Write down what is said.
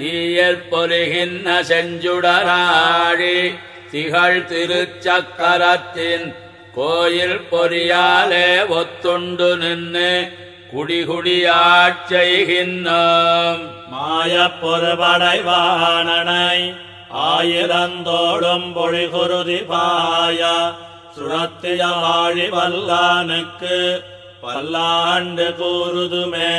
தீயற் பொலிகின்ன செஞ்சுடராழி திகழ் திருச்சக்கரத்தின் கோயில் பொறியாலே ஒத்துண்டு நின்று குடிகுடியாட்செய்கின்றோம் மாயப்பொருபடைவானனை ஆயிரந்தோடும் பொழிகுருதி பாய சுரத்திய வாழி வல்லானுக்கு பல்லாண்டு கூறுதுமே.